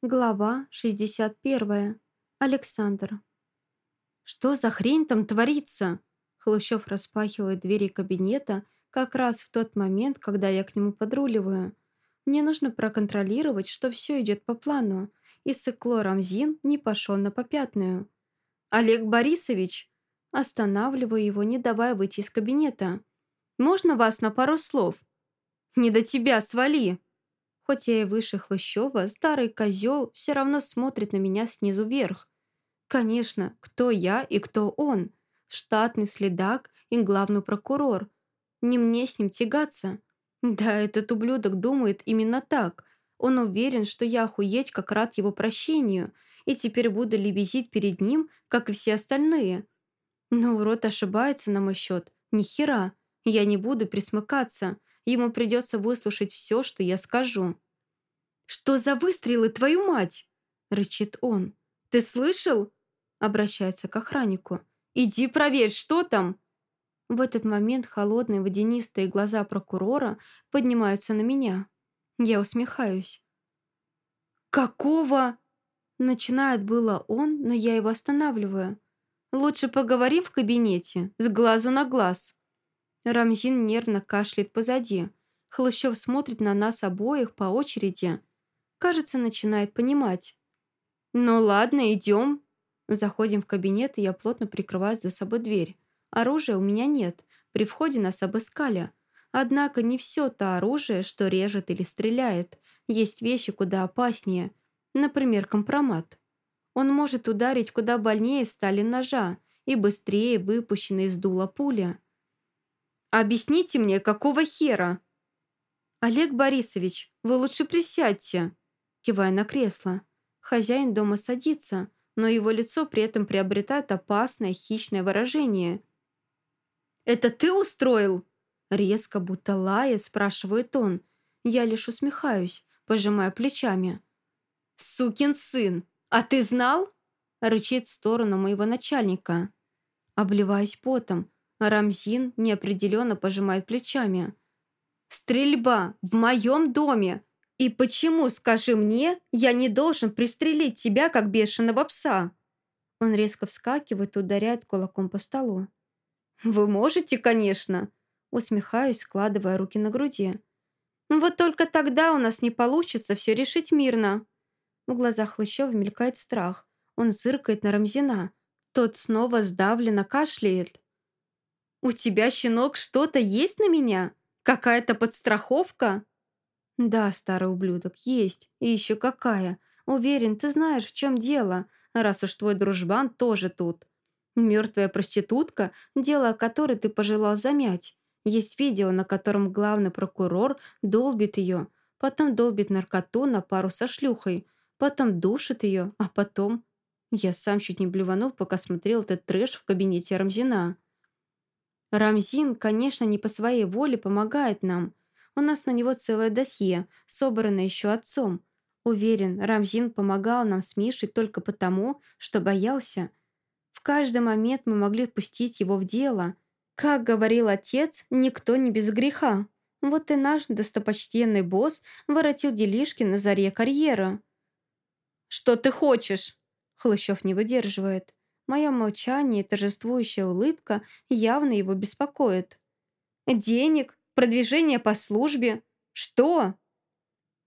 Глава 61. Александр. «Что за хрень там творится?» Хлущев распахивает двери кабинета как раз в тот момент, когда я к нему подруливаю. Мне нужно проконтролировать, что все идет по плану, и Сыкло Рамзин не пошел на попятную. «Олег Борисович!» Останавливаю его, не давая выйти из кабинета. «Можно вас на пару слов?» «Не до тебя, свали!» Хоть я и выше Хлыщева, старый козел все равно смотрит на меня снизу вверх. Конечно, кто я и кто он? Штатный следак и главный прокурор. Не мне с ним тягаться. Да, этот ублюдок думает именно так. Он уверен, что я охуеть как рад его прощению, и теперь буду лебезить перед ним, как и все остальные. Но урод ошибается на мой счет. Ни хера. Я не буду присмыкаться. Ему придется выслушать все, что я скажу. «Что за выстрелы, твою мать?» — рычит он. «Ты слышал?» — обращается к охраннику. «Иди проверь, что там?» В этот момент холодные водянистые глаза прокурора поднимаются на меня. Я усмехаюсь. «Какого?» Начинает было он, но я его останавливаю. «Лучше поговорим в кабинете, с глазу на глаз». Рамзин нервно кашляет позади. Хлыщев смотрит на нас обоих по очереди. Кажется, начинает понимать. «Ну ладно, идем». Заходим в кабинет, и я плотно прикрываю за собой дверь. Оружия у меня нет. При входе нас обыскали. Однако не все то оружие, что режет или стреляет. Есть вещи куда опаснее. Например, компромат. Он может ударить куда больнее стали ножа и быстрее выпущенной из дула пуля. «Объясните мне, какого хера?» «Олег Борисович, вы лучше присядьте», кивая на кресло. Хозяин дома садится, но его лицо при этом приобретает опасное хищное выражение. «Это ты устроил?» Резко, будто лая, спрашивает он. Я лишь усмехаюсь, пожимая плечами. «Сукин сын! А ты знал?» Рычит в сторону моего начальника. Обливаюсь потом, Рамзин неопределенно пожимает плечами. «Стрельба! В моем доме! И почему, скажи мне, я не должен пристрелить тебя, как бешеного пса?» Он резко вскакивает и ударяет кулаком по столу. «Вы можете, конечно!» Усмехаюсь, складывая руки на груди. «Вот только тогда у нас не получится все решить мирно!» В глазах Хлыщева мелькает страх. Он зыркает на Рамзина. Тот снова сдавленно кашляет. «У тебя, щенок, что-то есть на меня? Какая-то подстраховка?» «Да, старый ублюдок, есть. И еще какая. Уверен, ты знаешь, в чем дело, раз уж твой дружбан тоже тут. Мертвая проститутка, дело которой ты пожелал замять. Есть видео, на котором главный прокурор долбит ее, потом долбит наркоту на пару со шлюхой, потом душит ее, а потом... Я сам чуть не блеванул, пока смотрел этот трэш в кабинете Рамзина. Рамзин, конечно, не по своей воле помогает нам, у нас на него целое досье, собранное еще отцом. Уверен, Рамзин помогал нам с Мишей только потому, что боялся. В каждый момент мы могли пустить его в дело. Как говорил отец, никто не без греха. Вот и наш достопочтенный босс воротил делишки на заре карьеры. «Что ты хочешь?» Хлыщев не выдерживает. Мое молчание и торжествующая улыбка явно его беспокоит. «Денег? Продвижение по службе? Что?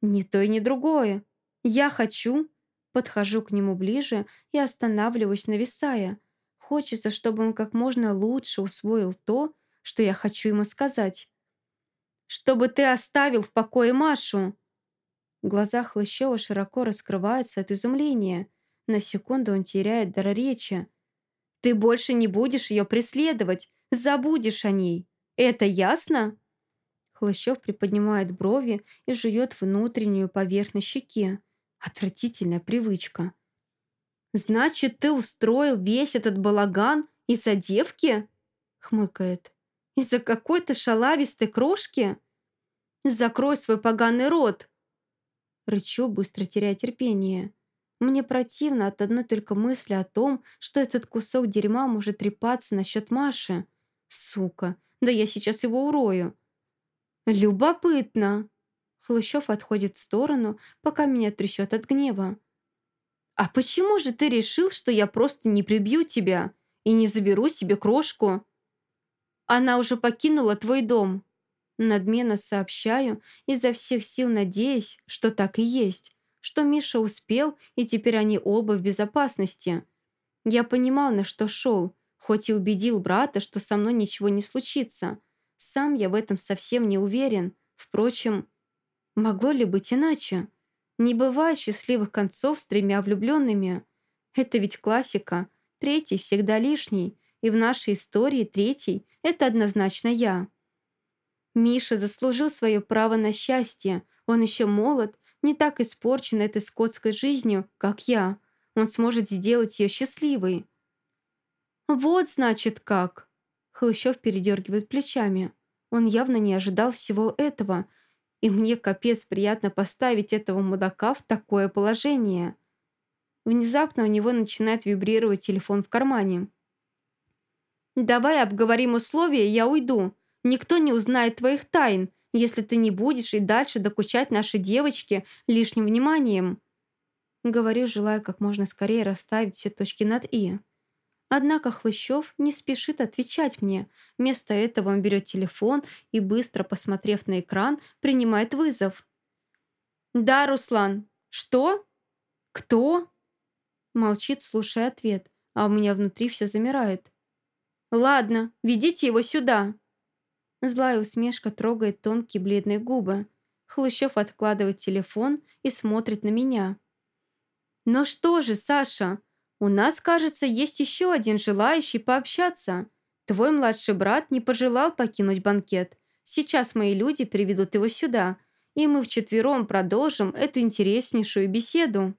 Ни то и ни другое. Я хочу. Подхожу к нему ближе и останавливаюсь, нависая. Хочется, чтобы он как можно лучше усвоил то, что я хочу ему сказать. «Чтобы ты оставил в покое Машу!» Глаза Хлыщева широко раскрываются от изумления. На секунду он теряет дар речи. «Ты больше не будешь ее преследовать, забудешь о ней. Это ясно?» Хлыщев приподнимает брови и жует внутреннюю поверхность щеки. Отвратительная привычка. «Значит, ты устроил весь этот балаган из-за девки?» хмыкает. «Из-за какой-то шалавистой крошки? Закрой свой поганый рот!» Рычу, быстро теряя терпение. Мне противно от одной только мысли о том, что этот кусок дерьма может трепаться насчет Маши. Сука, да я сейчас его урою. «Любопытно!» Хлыщев отходит в сторону, пока меня трясет от гнева. «А почему же ты решил, что я просто не прибью тебя и не заберу себе крошку?» «Она уже покинула твой дом», Надменно сообщаю, изо всех сил надеясь, что так и есть, что Миша успел, и теперь они оба в безопасности. Я понимал, на что шел, хоть и убедил брата, что со мной ничего не случится. Сам я в этом совсем не уверен. Впрочем, могло ли быть иначе? Не бывает счастливых концов с тремя влюбленными. Это ведь классика. Третий всегда лишний. И в нашей истории третий – это однозначно я. Миша заслужил свое право на счастье. Он еще молод, не так испорчен этой скотской жизнью, как я. Он сможет сделать ее счастливой. «Вот, значит, как!» Хлыщев передергивает плечами. Он явно не ожидал всего этого, и мне капец приятно поставить этого мудака в такое положение. Внезапно у него начинает вибрировать телефон в кармане. «Давай обговорим условия, я уйду. Никто не узнает твоих тайн, если ты не будешь и дальше докучать нашей девочке лишним вниманием». Говорю, желая как можно скорее расставить все точки над «и». Однако Хлыщев не спешит отвечать мне. Вместо этого он берет телефон и, быстро посмотрев на экран, принимает вызов. «Да, Руслан. Что? Кто?» Молчит, слушая ответ, а у меня внутри все замирает. «Ладно, ведите его сюда». Злая усмешка трогает тонкие бледные губы. Хлыщев откладывает телефон и смотрит на меня. «Ну что же, Саша, у нас, кажется, есть еще один желающий пообщаться. Твой младший брат не пожелал покинуть банкет. Сейчас мои люди приведут его сюда, и мы вчетвером продолжим эту интереснейшую беседу».